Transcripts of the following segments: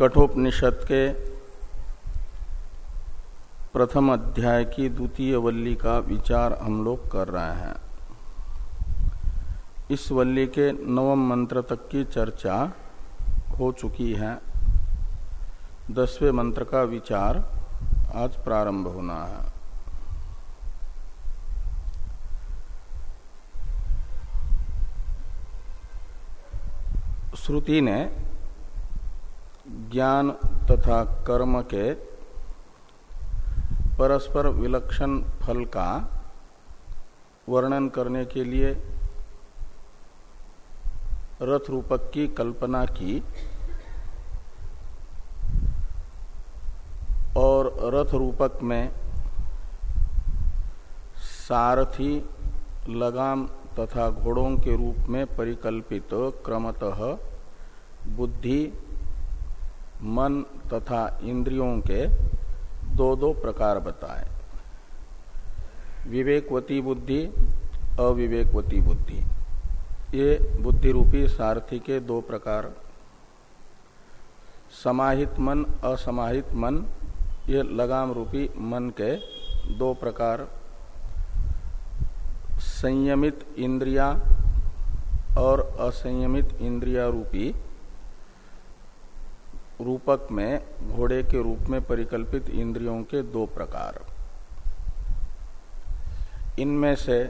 कठोपनिषद के प्रथम अध्याय की द्वितीय वल्ली का विचार हम लोग कर रहे हैं। इस वल्ली के नवम मंत्र तक की चर्चा हो चुकी है। दसवें मंत्र का विचार आज प्रारंभ होना है। श्रुति ने ज्ञान तथा कर्म के परस्पर विलक्षण फल का वर्णन करने के लिए रथ रूपक की कल्पना की और रथ रूपक में सारथी, लगाम तथा घोड़ों के रूप में परिकल्पित क्रमतः बुद्धि मन तथा इंद्रियों के दो दो प्रकार बताए। विवेकवती बुद्धि, अविवेकवती बुद्धि। ये बुद्धि रूपी सारथी के दो प्रकार। समाहित मन, असमाहित मन, ये लगाम रूपी मन के दो प्रकार। संयमित इंद्रिया और असंयमित इंद्रिया रूपी रूपक में घोड़े के रूप में परिकल्पित इंद्रियों के दो प्रकार। इनमें से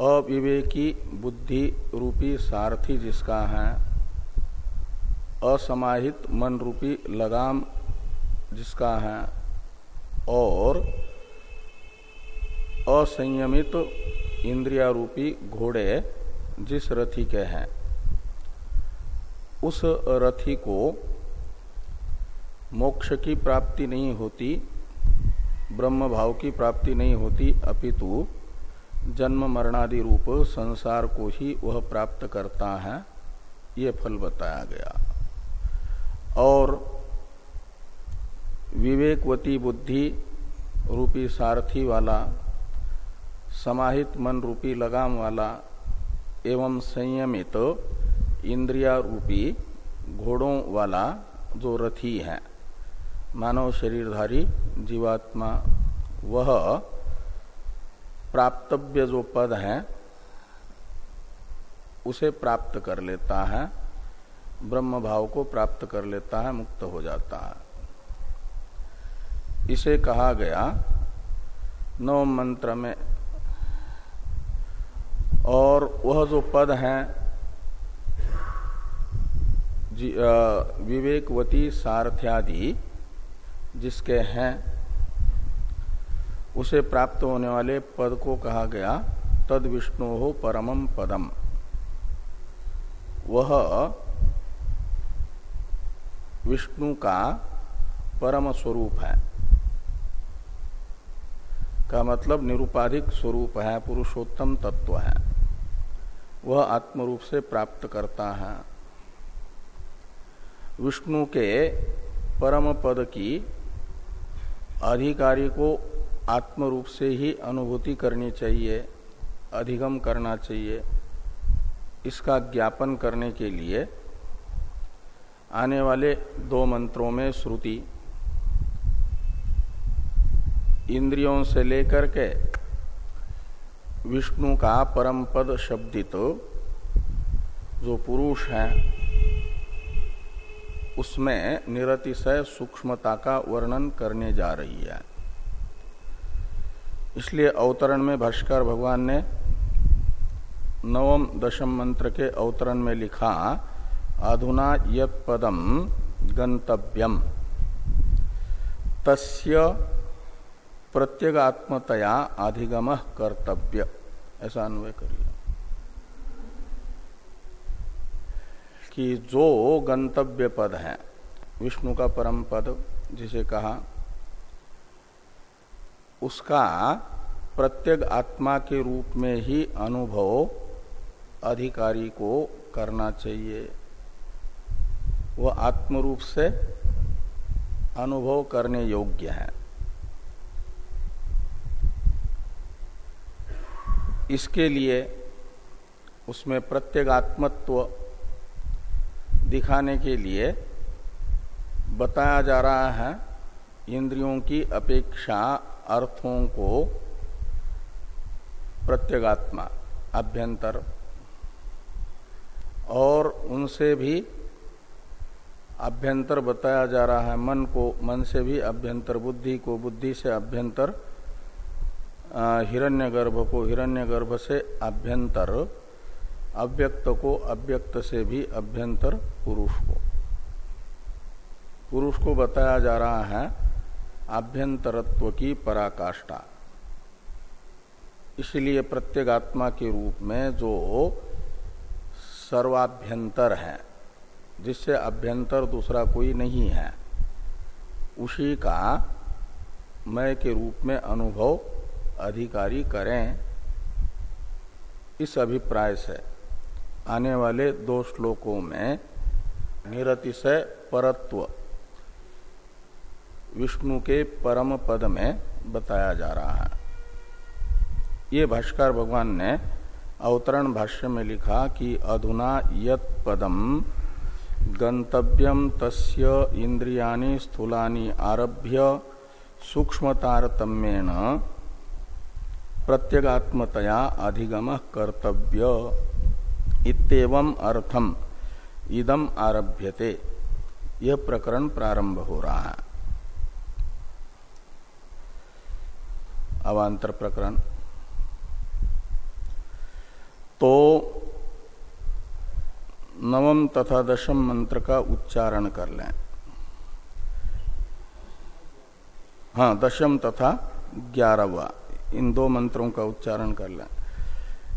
अविवेकी बुद्धि रूपी सारथी जिसका है, असमाहित मन रूपी लगाम जिसका है, और असंयमित इंद्रिया रूपी घोड़े जिस रथी के हैं। उस रथी को मोक्ष की प्राप्ति नहीं होती, ब्रह्म भाव की प्राप्ति नहीं होती, अपितु जन्म मरणादि रूप संसार को ही वह प्राप्त करता है, ये फल बताया गया। और विवेकवती बुद्धि रूपी सारथी वाला, समाहित मन रूपी लगाम वाला एवं संयमित तो इंद्रिया रूपी घोड़ों वाला जो रथी है, मानव शरीरधारी जीवात्मा, वह प्राप्तव्य जो पद है, उसे प्राप्त कर लेता है, ब्रह्म भाव को प्राप्त कर लेता है, मुक्त हो जाता है। इसे कहा गया नव मंत्र में, और वह जो पद है विवेकवती सारथ्यादि जिसके हैं, उसे प्राप्त होने वाले पद को कहा गया तद विष्णु हो परमम पदम। वह विष्णु का परम स्वरूप है। का मतलब निरुपाधिक स्वरूप है, पुरुषोत्तम तत्व है। वह आत्मरूप से प्राप्त करता है। विष्णु के परम पद की अधिकारी को आत्म रूप से ही अनुभूति करनी चाहिए, अधिगम करना चाहिए। इसका ज्ञापन करने के लिए आने वाले दो मंत्रों में श्रुति। इंद्रियों से लेकर के विष्णु का परम पद शब्दित जो पुरुष है उसमें निरतिशय सूक्ष्मता का वर्णन करने जा रही है। इसलिए अवतरण में भाष्कर भगवान ने नवम दशम मंत्र के अवतरण में लिखा अधुना यत पदम गंतव्यम तस्य प्रत्यगात्मतया अधिगम कर्तव्य। ऐसा अन्वय करिए। कि जो गंतव्य पद है, विष्णु का परम पद जिसे कहा, उसका प्रत्येक आत्मा के रूप में ही अनुभव अधिकारी को करना चाहिए। वह आत्म रूप से अनुभव करने योग्य है। इसके लिए उसमें प्रत्येगात्मत्व दिखाने के लिए बताया जा रहा है, इंद्रियों की अपेक्षा अर्थों को प्रत्यगात्मा, अभ्यंतर, और उनसे भी अभ्यंतर बताया जा रहा है, मन को, मन से भी अभ्यंतर, बुद्धि को, बुद्धि से अभ्यंतर हिरण्यगर्भ को, हिरण्यगर्भ से अभ्यंतर अव्यक्त को अव्यक्त से भी अभ्यंतर पुरुष को। पुरुष को बताया जा रहा है आभ्यंतरत्व की पराकाष्ठा। इसलिए प्रत्येगात्मा के रूप में जो सर्वाभ्यंतर है, जिससे अभ्यंतर दूसरा कोई नहीं है, उसी का मय के रूप में अनुभव अधिकारी करें, इस अभिप्राय से। आने वाले दो श्लोकों में निरतिशय परत्व विष्णु के परम पद में बताया जा रहा है। ये भाष्कर भगवान ने अवतरण भाष्य में लिखा कि अधुना यत पदम गंतव्यम तस्य इंद्रियानि स्थूलानि आरभ्य सूक्ष्मतारतम्येन प्रत्यगात्मतया अधिगम कर्तव्य। इतम अर्थम। इदम आरभ्यते। यह प्रकरण प्रारंभ हो रहा है। अवांतर प्रकरण। तो नवम तथा दशम मंत्र का उच्चारण कर लें। हाँ दशम तथा ग्यारहवा। इन दो मंत्रों का उच्चारण कर लें।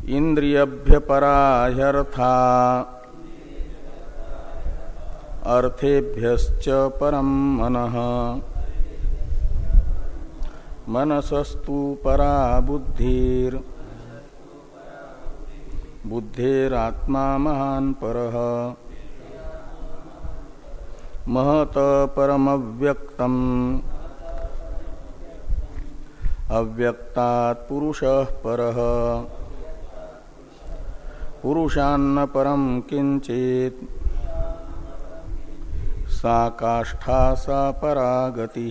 इंद्रियभ्य पराह्यर्था अर्थेभ्यश्च परम मन। मनसस्तु परा बुद्धिर बुद्धेरात्मा महान पर। महत परमव्यक्तम। अव्यक्तात् पुरुष पर। पुरुषान्न परम किंचित सा काष्ठा सा परागति।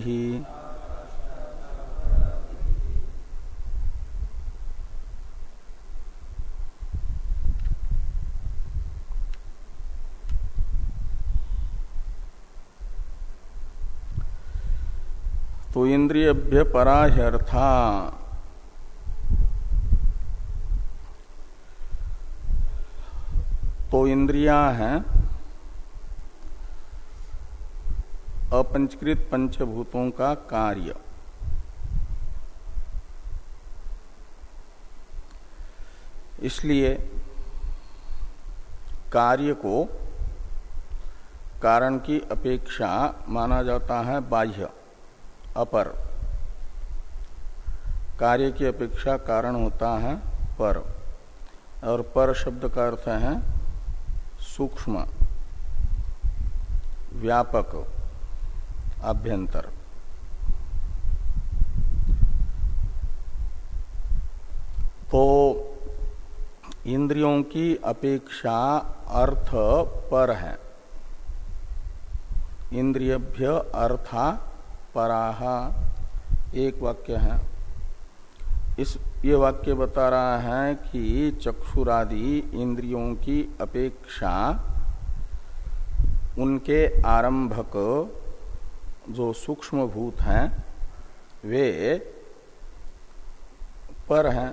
तो इंद्रियभ्य पराह्यर्था इंद्रिया हैं, अपंचकृत पंचभूतों का कार्य। इसलिए कार्य को कारण की अपेक्षा माना जाता है बाह्य, अपर। कार्य की अपेक्षा कारण होता है पर, और पर शब्द का अर्थ है सूक्ष्म, व्यापक अभ्यंतर। तो इंद्रियों की अपेक्षा अर्थ पर है। इंद्रियभ्य अर्था पराहा एक वाक्य है। इस ये वाक्य बता रहा है कि चक्षुरादि इंद्रियों की अपेक्षा उनके आरंभक जो सूक्ष्म भूत हैं, वे पर हैं,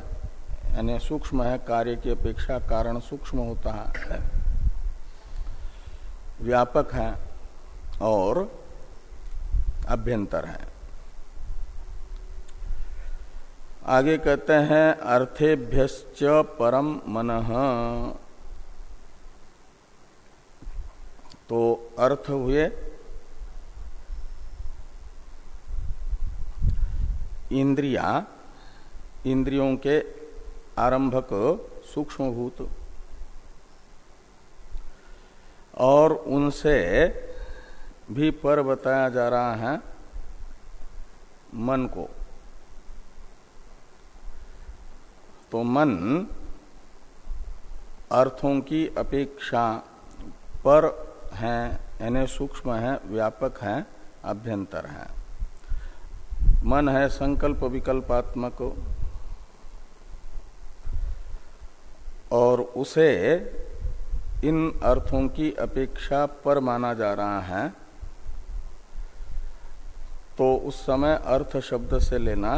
यानी सूक्ष्म है, कार्य की अपेक्षा कारण सूक्ष्म होता है। व्यापक है और अभ्यंतर है। आगे कहते हैं अर्थेभ्य परम मन। तो अर्थ हुए, इंद्रिया, इंद्रियों के आरंभक सूक्ष्मभूत, और उनसे भी पर बताया जा रहा है मन को। तो मन अर्थों की अपेक्षा पर है, यानी सूक्ष्म है, व्यापक है, अभ्यंतर है। मन है संकल्प विकल्पात्मक और उसे इन अर्थों की अपेक्षा पर माना जा रहा है तो उस समय अर्थ शब्द से लेना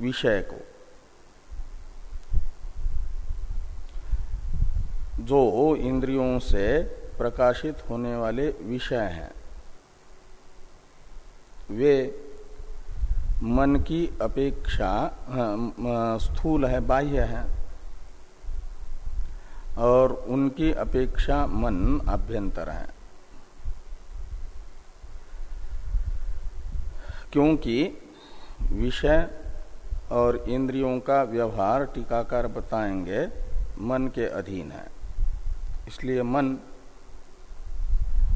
विषय को। जो इंद्रियों से प्रकाशित होने वाले विषय हैं वे मन की अपेक्षा हाँ, स्थूल है बाह्य है और उनकी अपेक्षा मन अभ्यंतर है। क्योंकि विषय और इंद्रियों का व्यवहार टीकाकार बताएँगे, मन के अधीन है। इसलिए मन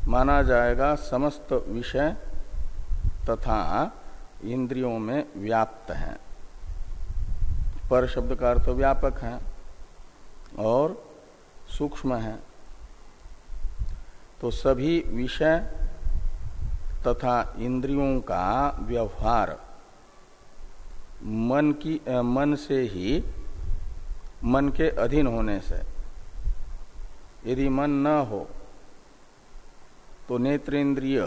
माना जाएगा समस्त विषय तथा इंद्रियों में व्याप्त है। पर शब्द का अर्थ व्यापक है और सूक्ष्म है। तो सभी विषय तथा इंद्रियों का व्यवहार मन की मन से ही मन के अधीन होने से, यदि मन न हो तो नेत्रेंद्रिय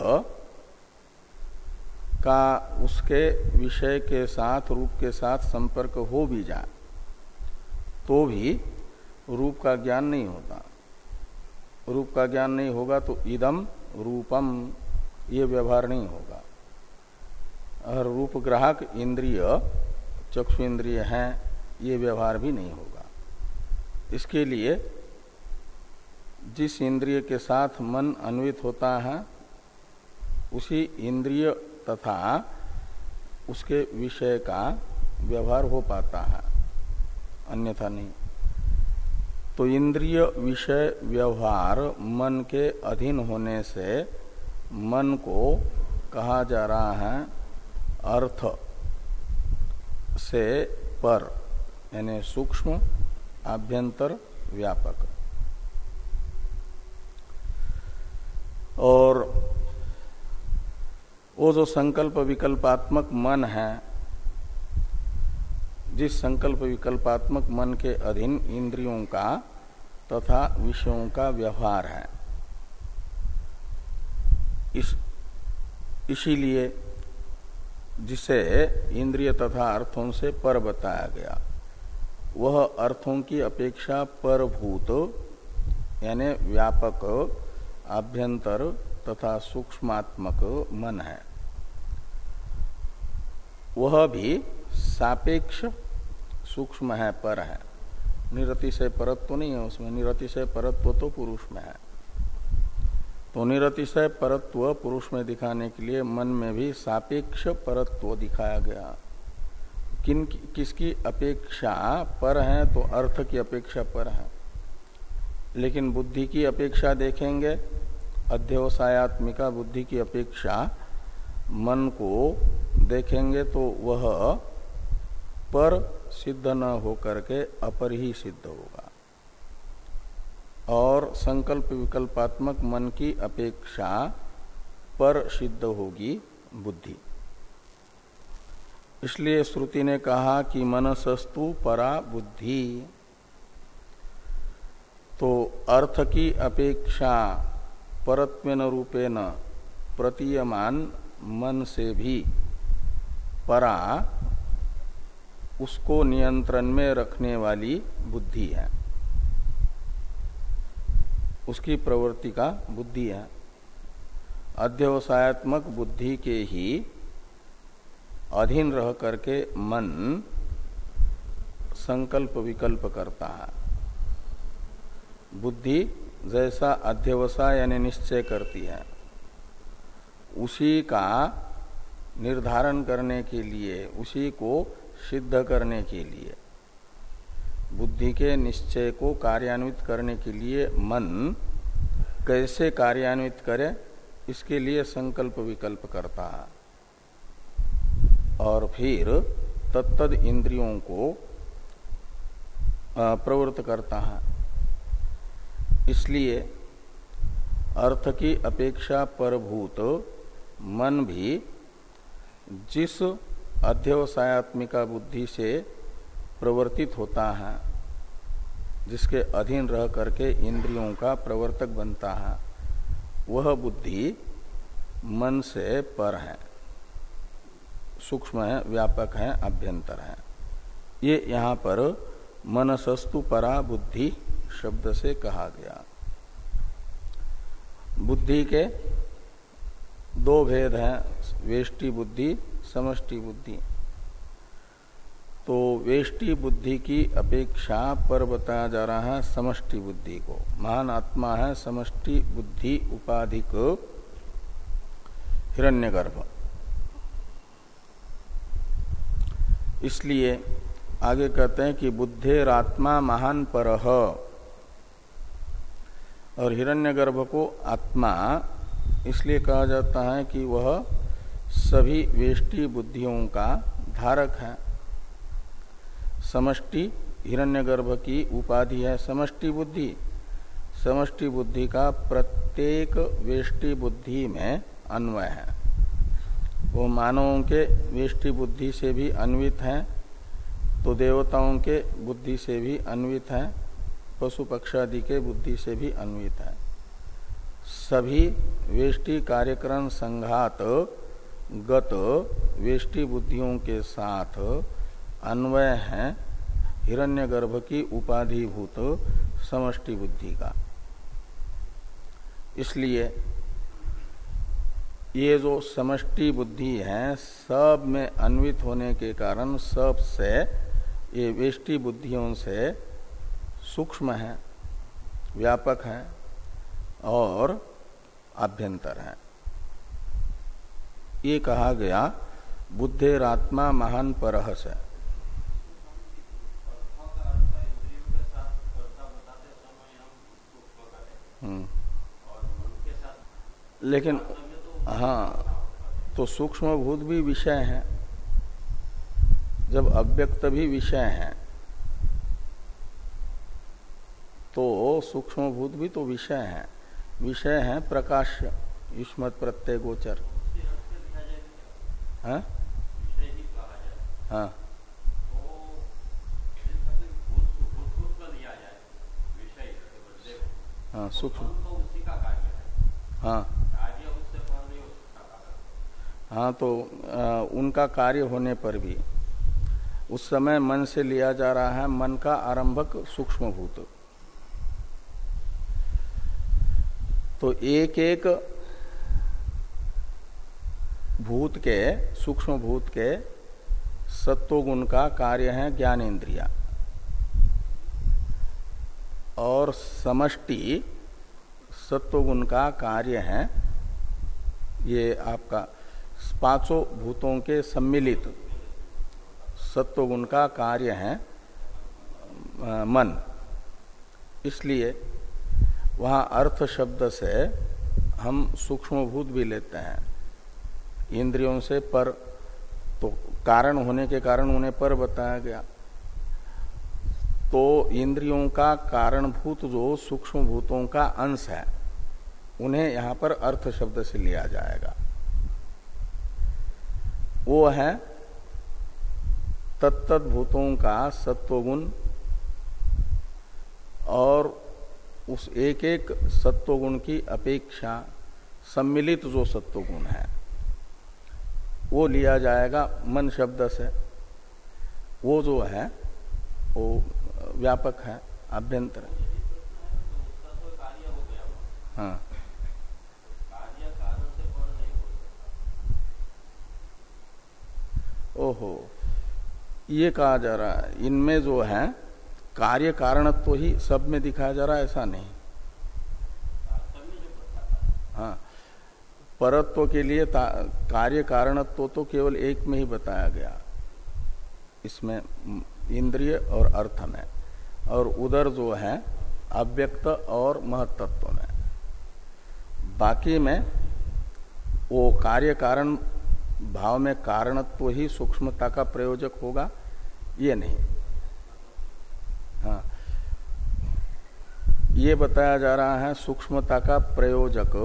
का उसके विषय के साथ, रूप के साथ संपर्क हो भी जाए तो भी रूप का ज्ञान नहीं होता। रूप का ज्ञान नहीं होगा तो इदम रूपम, ये व्यवहार नहीं होगा। और रूप ग्राहक इंद्रिय चक्षु इंद्रिय हैं, ये व्यवहार भी नहीं होगा। इसके लिए जिस इंद्रिय के साथ मन अन्वित होता है, उसी इंद्रिय तथा उसके विषय का व्यवहार हो पाता है, अन्यथा नहीं। तो इंद्रिय विषय व्यवहार मन के अधीन होने से मन को कहा जा रहा है अर्थ। से पर, यानी सूक्ष्म, आभ्यंतर, व्यापक। और वो जो संकल्प विकल्पात्मक मन है, जिस संकल्प विकल्पात्मक मन के अधीन इंद्रियों का तथा विषयों का व्यवहार है। इस, इसीलिए जिसे इंद्रिय तथा अर्थों से पर बताया गया। वह अर्थों की अपेक्षा परभूत, यानी व्यापक आभ्यंतर तथा सूक्ष्मात्मक मन है। वह भी सापेक्ष सूक्ष्म है, पर है। निरतिशय परत्व नहीं है उसमें निरतिशय परत्व तो पुरुष में है। तो निरतिशय परत्व पुरुष में दिखाने के लिए मन में भी सापेक्ष परत्व दिखाया गया। किन, किसकी अपेक्षा पर है तो अर्थ की अपेक्षा पर है। लेकिन बुद्धि की अपेक्षा देखेंगे, अध्यवसायत्मिका बुद्धि की अपेक्षा मन को देखेंगे तो वह पर सिद्ध न होकर के अपर ही सिद्ध होगा। और संकल्प विकल्पात्मक मन की अपेक्षा पर सिद्ध होगी बुद्धि। इसलिए श्रुति ने कहा कि मनसस्तु परा बुद्धि। तो अर्थ की अपेक्षा परत्वेन रूपेण प्रतीयमान मन से भी परा, उसको नियंत्रण में रखने वाली बुद्धि है। उसकी प्रवृत्ति का बुद्धि है। अध्यवसायत्मक बुद्धि के ही अधीन रह करके मन संकल्प विकल्प करता है। बुद्धि जैसा अध्यवसाय यानी निश्चय करती है, उसी का निर्धारण करने के लिए, उसी को सिद्ध करने के लिए बुद्धि के निश्चय को कार्यान्वित करने के लिए मन कैसे कार्यान्वित करे, इसके लिए संकल्प विकल्प करता है। और फिर तत्द इंद्रियों को प्रवृत्त करता है। इसलिए अर्थ की अपेक्षा परभूत मन भी जिस अध्यवसायत्मिका बुद्धि से प्रवर्तित होता है, जिसके अधीन रह करके इंद्रियों का प्रवर्तक बनता है, वह बुद्धि मन से पर है। सूक्ष्म है, व्यापक है, अभ्यंतर है। ये यहाँ पर मनसस्तु परा बुद्धि शब्द से कहा गया। बुद्धि के दो भेद हैं, वेष्टि बुद्धि, समष्टि बुद्धि। तो वेष्टि बुद्धि की अपेक्षा पर बताया जा रहा है समष्टि बुद्धि को। महान आत्मा है समष्टि बुद्धि उपाधिक हिरण्यगर्भ। इसलिए आगे कहते हैं कि बुद्धेरात्मा महान पर और हिरण्यगर्भ को आत्मा। इसलिए कहा जाता है कि वह सभी वेष्टि बुद्धियों का धारक है। समष्टि, हिरण्यगर्भ की उपाधि है, समष्टि बुद्धि। समष्टि बुद्धि का प्रत्येक वेष्टि बुद्धि में अन्वय है। वो मानवों के वेष्टि बुद्धि से भी अन्वित है तो देवताओं के बुद्धि से भी अन्वित है, पशु पक्षादि के बुद्धि से भी अन्वित है। सभी वेष्टि कार्यक्रम संघात गत वेष्टि बुद्धियों के साथ अन्वय है हिरण्यगर्भ की उपाधिभूत समष्टि बुद्धि का। इसलिए ये जो समष्टि बुद्धि है, सब में अन्वित होने के कारण सबसे, ये वेष्टि बुद्धियों से सूक्ष्म है, व्यापक है और आभ्यंतर है। ये कहा गया, बुद्धेरात्मा महान परहस है। लेकिन हाँ तो सूक्ष्म भूत भी विषय है। जब अव्यक्त भी विषय है तो सूक्ष्म भूत भी तो विषय है। विषय है प्रकाश, युष्मत, प्रत्यय, गोचर। हाँ? हाँ। हाँ सूक्ष्म। हाँ। हाँ तो आ, उनका कार्य होने पर भी उस समय मन से लिया जा रहा है मन का आरंभक सूक्ष्म भूत तो एक एक भूत के सूक्ष्म भूत के सत्वगुण का कार्य है ज्ञान इंद्रिया और समष्टि सत्वगुण का कार्य है ये आपका पाँचों भूतों के सम्मिलित सत्वगुण का कार्य है मन। इसलिए वहाँ अर्थ शब्द से हम सूक्ष्म भूत भी लेते हैं। इंद्रियों से पर तो कारण होने के कारण उन्हें पर बताया गया। तो इंद्रियों का कारणभूत जो सूक्ष्म भूतों का अंश है, उन्हें यहाँ पर अर्थ शब्द से लिया जाएगा। वो है तत्त भूतों का सत्वगुण और उस एक एक सत्वगुण की अपेक्षा सम्मिलित जो सत्वगुण है, वो लिया जाएगा मन शब्द से। वो जो है, वो व्यापक है आभ्यंतर हाँ। ओहो, ये कहा जा रहा है, इनमें जो है, कार्य कारणत्व तो ही सब में दिखाया जा रहा है, ऐसा नहीं। हाँ परत्व के लिए कार्य कारणत्व तो तो केवल एक में ही बताया गया। इसमें इंद्रिय और अर्थ में, और उधर जो है, अव्यक्त और महत्त्व में। बाकी में वो कार्य कारण भाव में कारणत्व ही सूक्ष्मता का प्रयोजक होगा, ये नहीं। हाँ। ये बताया जा रहा है सूक्ष्मता का प्रयोजक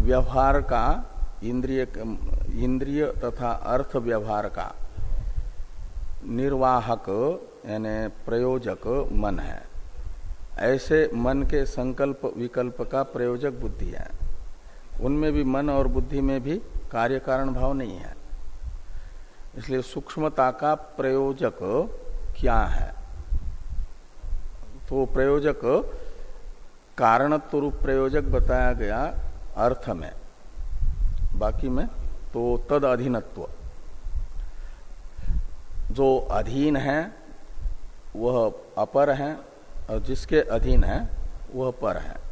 व्यवहार का, इंद्रिय इंद्रिय तथा अर्थ व्यवहार का निर्वाहक, यानी प्रयोजक मन है। ऐसे मन के संकल्प विकल्प का प्रयोजक बुद्धि है। उनमें भी मन और बुद्धि में भी कार्य कारण भाव नहीं है। इसलिए सूक्ष्मता का प्रयोजक क्या है? तो प्रयोजक कारणत्व रूप प्रयोजक बताया गया अर्थ में। बाकी में तो तद अधीनत्व जो अधीन है, वह अपर है, और जिसके अधीन है, वह पर है।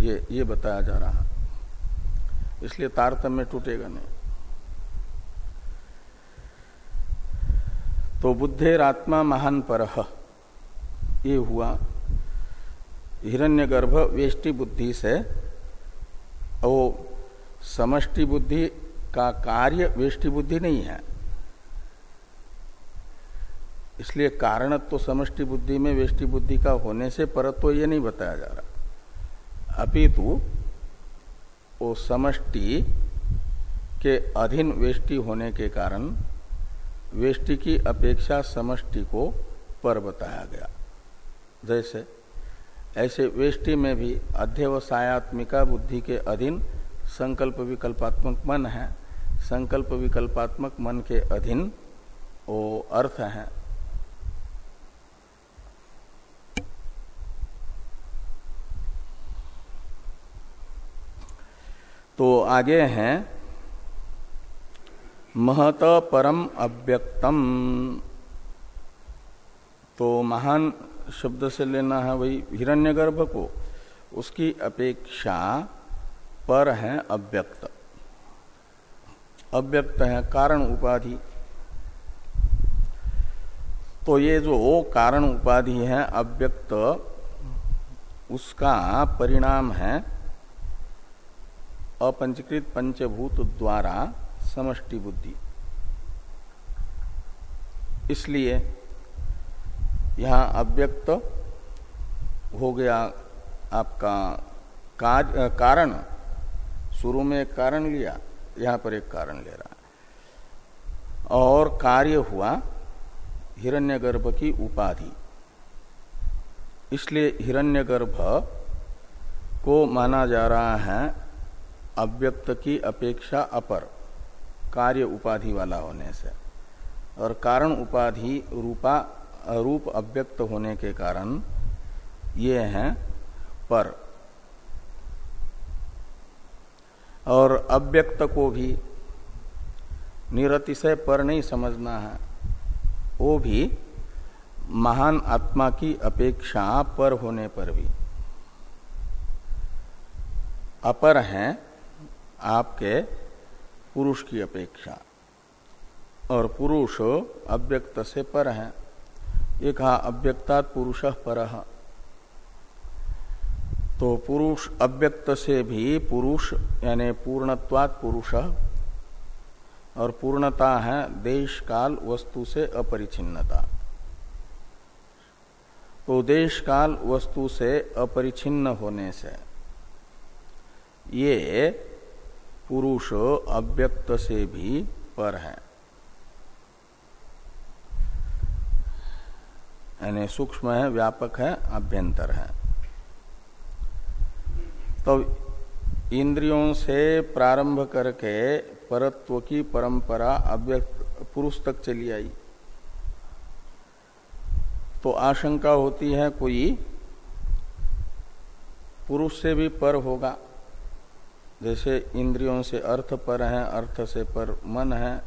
ये ये बताया जा रहा है। इसलिए तारतम्य टूटेगा नहीं। तो बुद्धेरात्मा महान पर ये हुआ हिरण्यगर्भ वेष्टि बुद्धि से वो समष्टि बुद्धि का कार्य वेष्टि बुद्धि नहीं है। इसलिए कारणत्व तो समष्टि बुद्धि में वेष्टि बुद्धि का होने से परत्व तो ये नहीं बताया जा रहा। अपितु वो समष्टि के अधीन वेष्टि होने के कारण वेष्टि की अपेक्षा समष्टि को पर बताया गया। जैसे, ऐसे वेष्टि में भी अध्यवसायत्मिका बुद्धि के अधीन संकल्प विकल्पात्मक मन है। संकल्प विकल्पात्मक मन के अधीन वो अर्थ है। तो आगे हैं। महत परम अव्यक्तम। तो महान शब्द से लेना है वही हिरण्यगर्भ को। उसकी अपेक्षा पर है अव्यक्त। अव्यक्त है कारण उपाधि। तो ये जो कारण उपाधि है अव्यक्त, उसका परिणाम है अपंचकृत पंचभूत द्वारा समष्टि बुद्धि। इसलिए यहाँ अव्यक्त हो गया आपका काज, कारण। शुरू में एक कारण लिया यहाँ पर एक कारण ले रहा और कार्य हुआ हिरण्यगर्भ की उपाधि। इसलिए हिरण्यगर्भ को माना जा रहा है अव्यक्त की अपेक्षा अपर, कार्य उपाधि वाला होने से। और कारण उपाधि रूपा, रूप अव्यक्त होने के कारण ये हैं पर। और अव्यक्त को भी निरतिशय पर नहीं समझना है। वो भी महान आत्मा की अपेक्षा पर होने पर भी। अपर हैं आपके पुरुष की अपेक्षा। और पुरुष अव्यक्त से पर है। ये कहा अव्यक्ता पुरुष पर। तो पुरुष अव्यक्त से भी पुरुष, यानी पूर्णत्वात पुरुष। और पूर्णता है देश, काल, वस्तु से अपरिचिन्नता तो देश, काल, वस्तु से अपरिचिन्न होने से ये पुरुष अव्यक्त से भी पर है। यानी सूक्ष्म है, व्यापक है, अभ्यंतर है। तो इंद्रियों से प्रारंभ करके परत्व की परंपरा अव्यक्त पुरुष तक चली आई। तो आशंका होती है कोई, पुरुष से भी पर होगा। जैसे इंद्रियों से अर्थ पर है, अर्थ से पर मन है,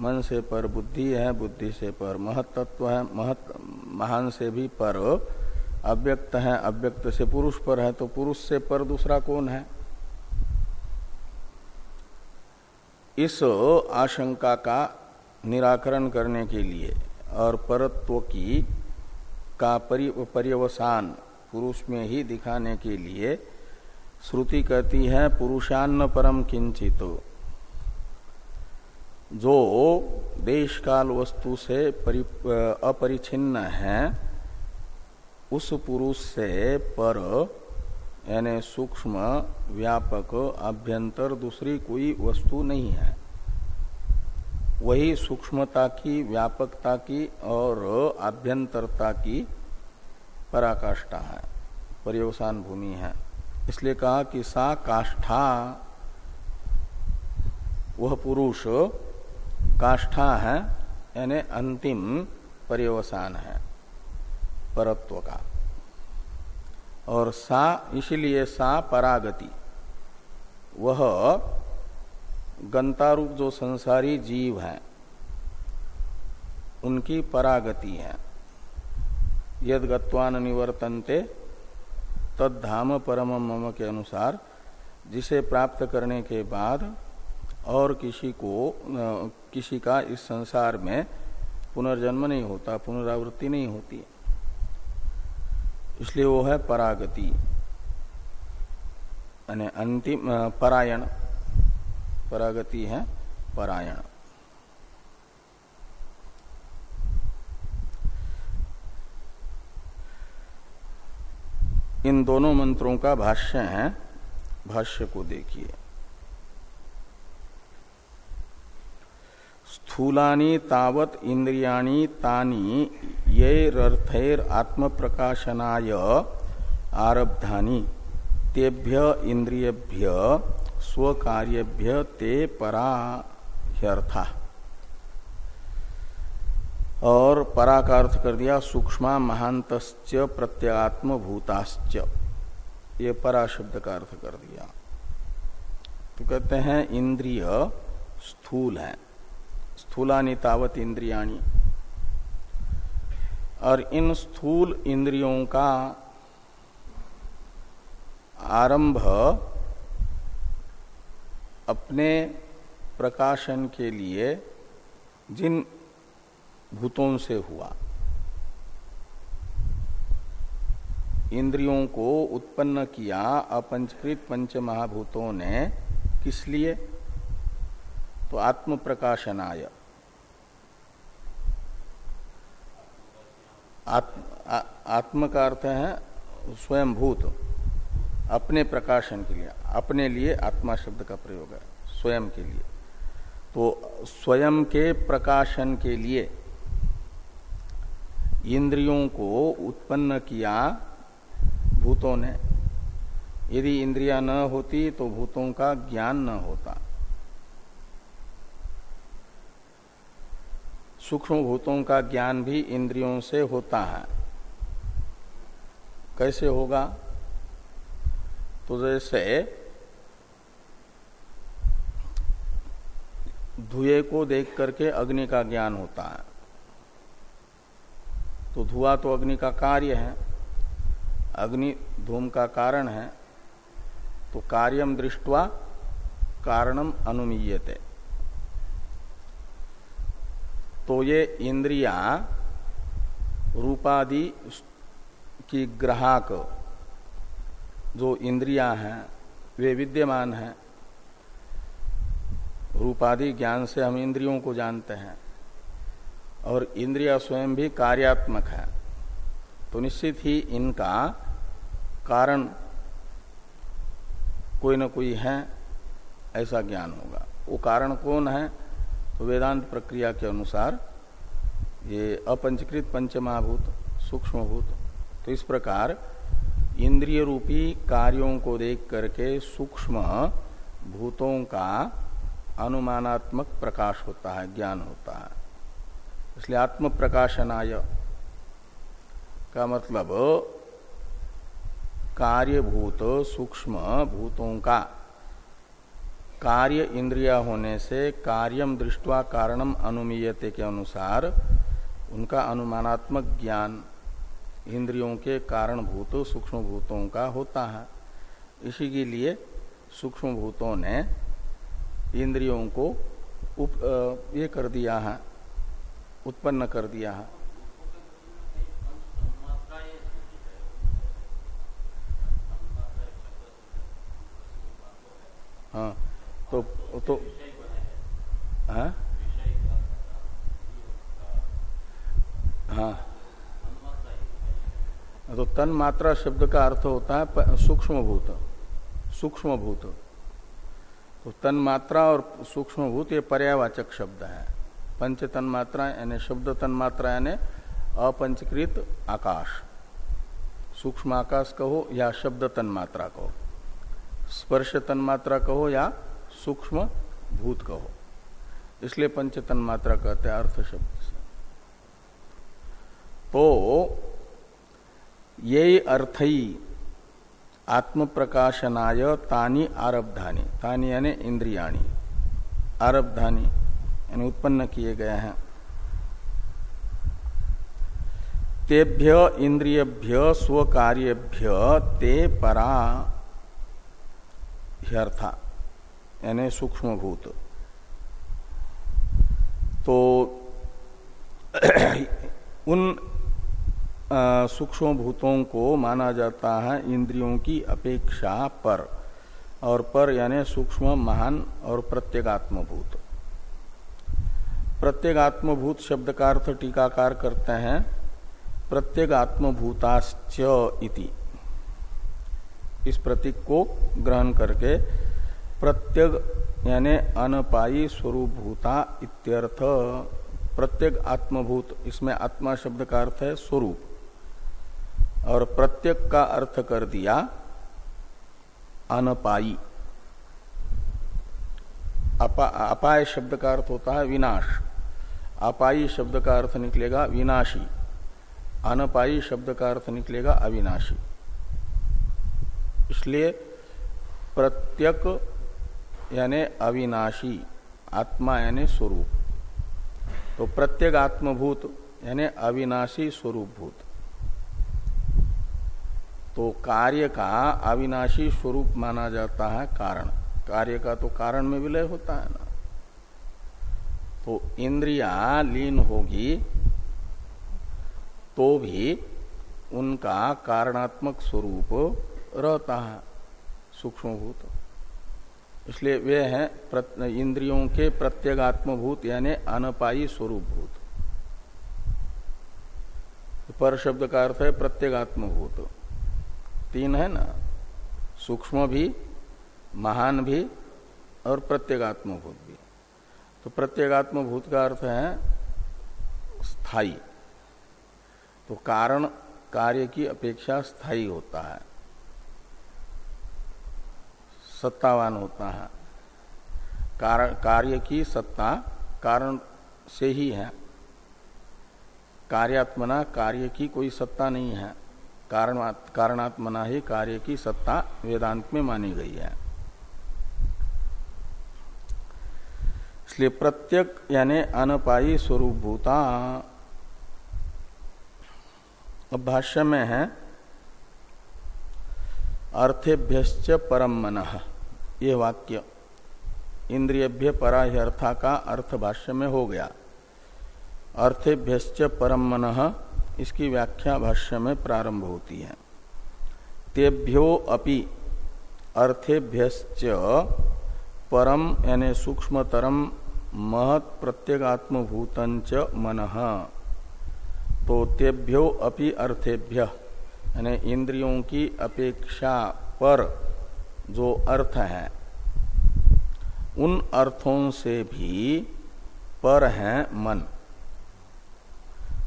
मन से पर बुद्धि है, बुद्धि से पर महतत्व है, महत, महान से भी पर अव्यक्त है, अव्यक्त से पुरुष पर है तो पुरुष से पर दूसरा कौन है? इस आशंका का निराकरण करने के लिए और परत्व की, का पर्यवसान पुरुष में ही दिखाने के लिए श्रुति कहती है, पुरुषान्न परम किंचित। जो देश काल वस्तु से अपरिचिन्न है, उस पुरुष से पर, यानी सूक्ष्म, व्यापक, अभ्यंतर दूसरी कोई वस्तु नहीं है। वही सूक्ष्मता की, व्यापकता की और आभ्यंतरता की पराकाष्ठा है, पर्यवसान भूमि है। इसलिए कहा कि सा काष्ठा, वह पुरुष काष्ठा है, यानी अंतिम पर्यवसान है, परत्व का। और सा, इसलिए सा परागति। वह गंतारूप जो संसारी जीव है, उनकी परागति है। यद गत्वान निवर्तनते तद धाम परम मम के अनुसार, जिसे प्राप्त करने के बाद और किसी को किसी का इस संसार में पुनर्जन्म नहीं होता, पुनरावृत्ति नहीं होती इसलिए वो है परागति अंतिम परायण। परागति है परायण। इन दोनों मंत्रों का भाष्य है। भाष्य को देखिए। स्थूलानी तावत इंद्रियाणी तानी ये रर्थैर आत्म प्रकाशनाय आरब्धानी। तेभ्य इंद्रियभ्य स्व कार्यभ्य ते परा और परा का अर्थ कर दिया, सूक्ष्म महांत प्रत्यात्म भूताश्च ये परा शब्द का अर्थ कर दिया। तो कहते हैं, इंद्रिय स्थूल है। स्थूलानी तावत इंद्रियाणी। और इन स्थूल इंद्रियों का आरंभ अपने प्रकाशन के लिए जिन भूतों से हुआ। इंद्रियों को उत्पन्न किया अपंचकृत पंच महाभूतों ने किस लिए? तो आत्म प्रकाशनाय आत्म, आत्म का अर्थ है स्वयं भूत अपने प्रकाशन के लिए अपने लिए आत्मा शब्द का प्रयोग है स्वयं के लिए। तो स्वयं के प्रकाशन के लिए इंद्रियों को उत्पन्न किया भूतों ने। यदि इंद्रिया न होती तो भूतों का ज्ञान न होता। सूक्ष्म भूतों का ज्ञान भी इंद्रियों से होता है। कैसे होगा? तो जैसे धुए को देख करके अग्नि का ज्ञान होता है। तो धुआँ तो अग्नि का कार्य है, अग्नि धूम का कारण है तो कार्यम दृष्टवा कारणम अनुमीयते। तो ये इंद्रिया रूपादि की ग्राहक जो इंद्रियाँ हैं, वे विद्यमान हैं। रूपादि ज्ञान से हम इंद्रियों को जानते हैं। और इंद्रिया स्वयं भी कार्यात्मक है। तो निश्चित ही इनका कारण कोई न कोई है, ऐसा ज्ञान होगा। वो कारण कौन है? तो वेदांत प्रक्रिया के अनुसार ये अपंचकृत पंचमाभूत सूक्ष्मभूत तो इस प्रकार इंद्रिय रूपी कार्यों को देख करके सूक्ष्म भूतों का अनुमानात्मक प्रकाश होता है, ज्ञान होता है। इसलिए आत्म प्रकाशनाय का मतलब कार्यभूत सूक्ष्म भूतों का। कार्य इंद्रिया होने से कार्यम दृष्टवा कारणम अनुमीयते के अनुसार उनका अनुमानात्मक ज्ञान इंद्रियों के कारण भूत सूक्ष्म भूतों का होता है। इसी के लिए सूक्ष्म भूतों ने इंद्रियों को उप, ये कर दिया है। उत्पन्न कर दिया है। हाँ तो तो हाँ? हाँ। तो तन मात्रा शब्द का अर्थ होता है सूक्ष्म भूत सूक्ष्म भूत तो तन मात्रा और सूक्ष्म भूत ये पर्यावाचक शब्द है। पंच तन मात्रा यानी शब्द तन मात्रा यानी अपंचकृत आकाश। सूक्ष्म आकाश कहो या शब्द तन मात्रा कहो। स्पर्श तन मात्रा कहो या सूक्ष्म भूत कहो। इसलिए पंच तन मात्रा कहते हैं अर्थ शब्द से। तो ये अर्थ ही आत्म प्रकाशनाय तानी आरब्धानी। तानी यानी इंद्रियाणी। आरब्धानी। यानी उत्पन्न किए गए हैं। तेभ्य इंद्रियभ्य स्वकार्यभ्य ते परा ह्यर्था, यानी सूक्ष्म भूत तो उन सूक्ष्म भूतों को माना जाता है इंद्रियों की अपेक्षा पर, और पर यानी सूक्ष्म, महान और प्रत्येगात्म भूत प्रत्येगात्मभूत शब्द का अर्थ टीकाकार करते हैं। प्रत्येक इति। इस प्रतीक को ग्रहण करके प्रत्येक यानी अनपाई स्वरूप भूता इत्यर्थ। प्रत्येक आत्मभूत इसमें आत्मा शब्द का अर्थ है स्वरूप। और प्रत्येक का अर्थ कर दिया अनपाई अपा, अपाय शब्द का अर्थ होता है विनाश। अपाई शब्द का अर्थ निकलेगा विनाशी अनपाई शब्द का अर्थ निकलेगा अविनाशी। इसलिए प्रत्यक यानी अविनाशी, आत्मा यानी स्वरूप। तो प्रत्येक आत्मभूत यानी अविनाशी स्वरूप भूत। तो कार्य का अविनाशी स्वरूप माना जाता है कारण। कार्य का तो कारण में विलय होता है ना। तो इंद्रिया लीन होगी तो भी उनका कारणात्मक स्वरूप रहता है, सूक्ष्मभूत। इसलिए वे हैं इंद्रियों के प्रत्यगात्मभूत, यानी अनपाई स्वरूप भूत पर शब्द का अर्थ है प्रत्यगात्मभूत। तीन है ना? सूक्ष्म भी, महान भी और प्रत्यगात्मभूत। तो प्रत्यगात्मभूत का अर्थ है स्थायी तो कारण, कार्य की अपेक्षा स्थायी होता है। सत्तावान होता है। कारण कार्य की सत्ता कारण से ही है। कार्यात्मना कार्य की कोई सत्ता नहीं है। कारण, कारणात्मना ही कार्य की सत्ता वेदांत में मानी गई है। इसलिए प्रत्यक यानी अनपाई स्वरूप भूता अब भाष्य में है अर्थेभ्य परम मन। ये वाक्य इंद्रियभ्य परा अर्था का अर्थ भाष्य में हो गया। अर्थेभ्य परम मन, इसकी व्याख्या भाष्य में प्रारंभ होती है। तेभ्यो अपि अर्थेभ्य परम यानी सूक्ष्मतरम महत प्रत्येगात्मभूतंच मन। तो तेभ्यो अपि अर्थेभ्य, यानी इंद्रियों की अपेक्षा पर जो अर्थ है, उन अर्थों से भी पर है मन।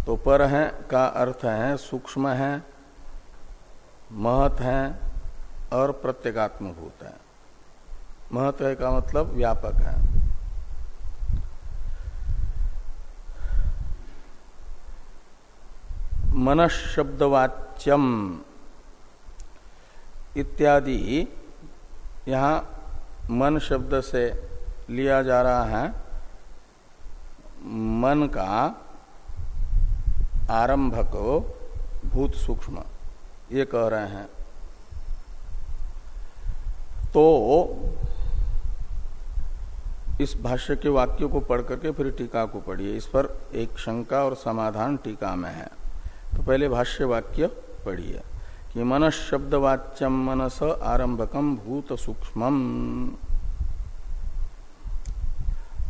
तो पर है का अर्थ है सूक्ष्म है, महत है और प्रत्येगात्मभूत है। महत्व का मतलब व्यापक है। मनशब्दवाच्यम इत्यादि यहाँ मन शब्द से लिया जा रहा है। मन का आरंभक भूत सूक्ष्म, ये कह रहे हैं। तो इस भाष्य के वाक्यों को पढ़ करके फिर टीका को पढ़िए। इस पर एक शंका और समाधान टीका में है। तो पहले भाष्य वाक्य पढ़िए। कि मन शब्द वाच्यम मनस आरंभकम भूत सूक्ष्म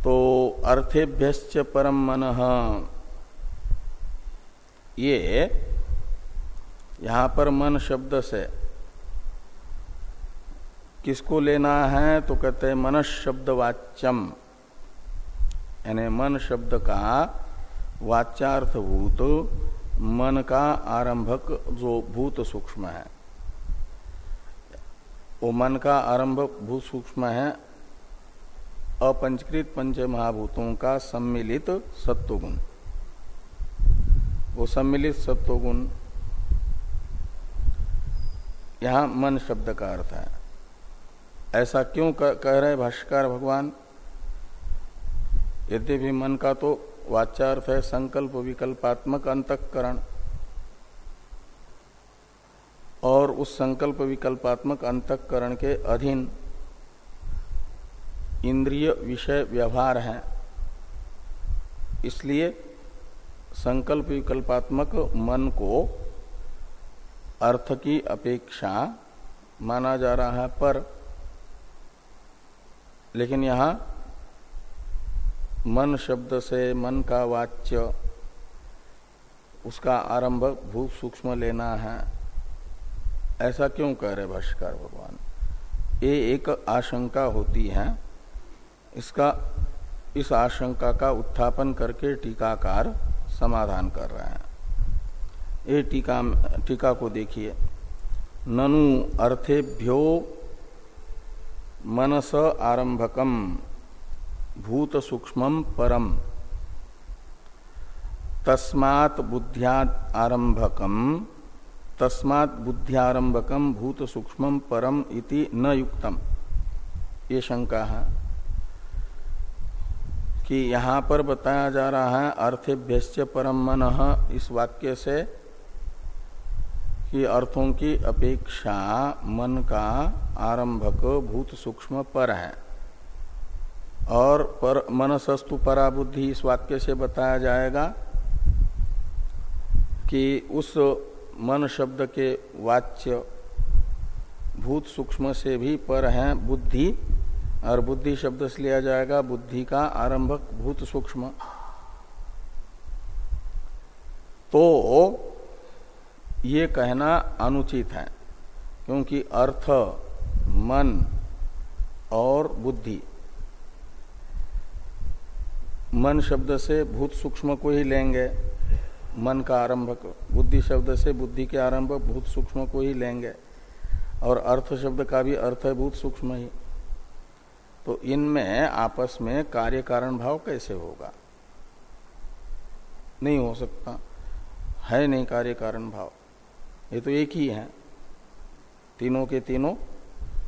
तो अर्थेभ्य परम मन। ये यहाँ पर मन शब्द से किसको लेना है? तो कहते हैं मन शब्द वाच्यम यानी मन शब्द का वाच्यार्थभूत मन का आरंभक जो भूत सूक्ष्म है। वो मन का आरंभ भूत सूक्ष्म है, अपंचकृत पंच महाभूतों का सम्मिलित सत्वगुण। वो सम्मिलित सत्वगुण, यहाँ मन शब्द का अर्थ है। ऐसा क्यों कह रहे भाष्यकार भगवान? यद्यपि मन का तो वाच्यार्थ है संकल्प विकल्पात्मक अंतकरण। और उस संकल्प विकल्पात्मक अंतकरण के अधीन इंद्रिय विषय व्यवहार है। इसलिए संकल्प विकल्पात्मक मन को अर्थ की अपेक्षा माना जा रहा है पर, लेकिन यहाँ मन शब्द से मन का वाच्य, उसका आरंभ भूत सूक्ष्म लेना है। ऐसा क्यों कह रहे भाष्यकार भगवान? ये एक आशंका होती है। इसका, इस आशंका का उत्थापन करके टीकाकार समाधान कर रहे हैं। ये टीका टीका को देखिए। ननु अर्थेभ्यो मनस आरंभकम। भूत सूक्ष्म परम। तस्मात् बुद्ध्यात आरंभकम तस्मात् बुद्ध्यारंभकम भूत सूक्ष्म परम इति न युक्तम। ये शंका है कि यहाँ पर बताया जा रहा है अर्थेभ्य परम मन इस वाक्य से, कि अर्थों की अपेक्षा मन का आरंभक भूत सूक्ष्म पर है। और पर मनसस्तु पराबुद्धि इस वाक्य से बताया जाएगा कि उस मन शब्द के वाच्य भूत सूक्ष्म से भी पर है बुद्धि, और बुद्धि शब्द से लिया जाएगा बुद्धि का आरंभक भूत सूक्ष्म। तो ये कहना अनुचित है, क्योंकि अर्थ, मन और बुद्धि मन शब्द से भूत सूक्ष्म को ही लेंगे। मन का आरंभक बुद्धि शब्द से बुद्धि के आरंभ, भूत सूक्ष्म को ही लेंगे। और अर्थ शब्द का भी अर्थ है भूत सूक्ष्म ही। तो इनमें, आपस में कार्य कारण भाव कैसे होगा? नहीं हो सकता। है नहीं कार्य कारण भाव। ये तो एक ही है। तीनों के तीनों